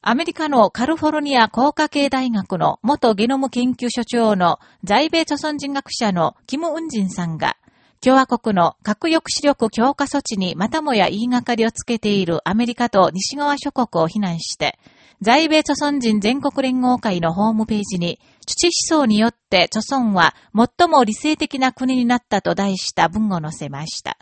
アメリカのカルフォルニア工科系大学の元ゲノム研究所長の在米著村人学者のキム・ウンジンさんが、共和国の核抑止力強化措置にまたもや言いがかりをつけているアメリカと西側諸国を非難して、在米著村人全国連合会のホームページに、土思想によって著村は最も理性的な国になったと題した文を載せました。